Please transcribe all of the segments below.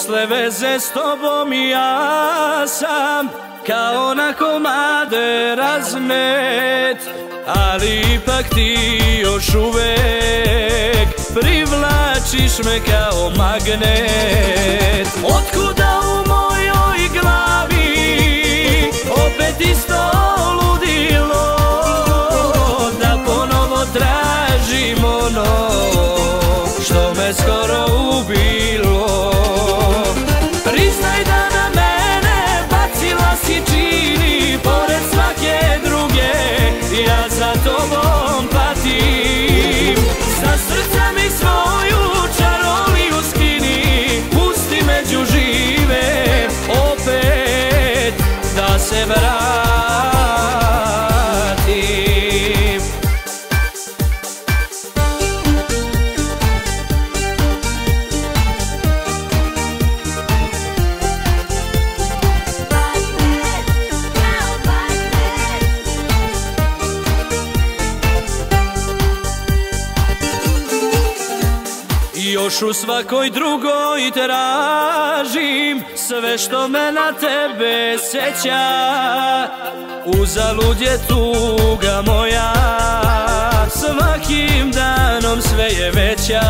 Posle veze s tobom ja sam Kao na komade razmet Ali ipak ti još uvek Privlačiš me kao magnet. Otkud još u svakoj drugoj tražim Sve što me na tebe seća Uzalud je tuga moja Svakim danom sve je veća.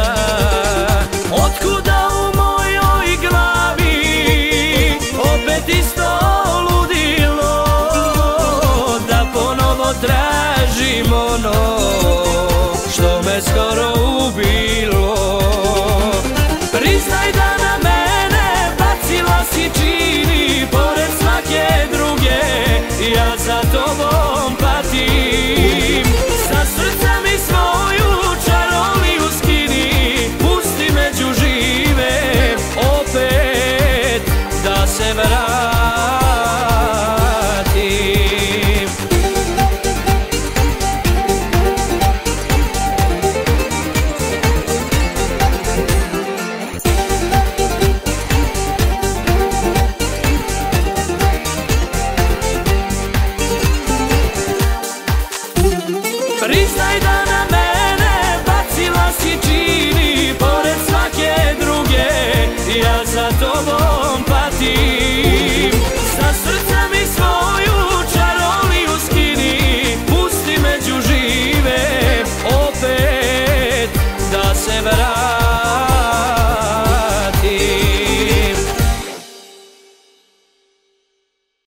Pristaj da na mene bacila si čini Pored svake druge. Ja za tobom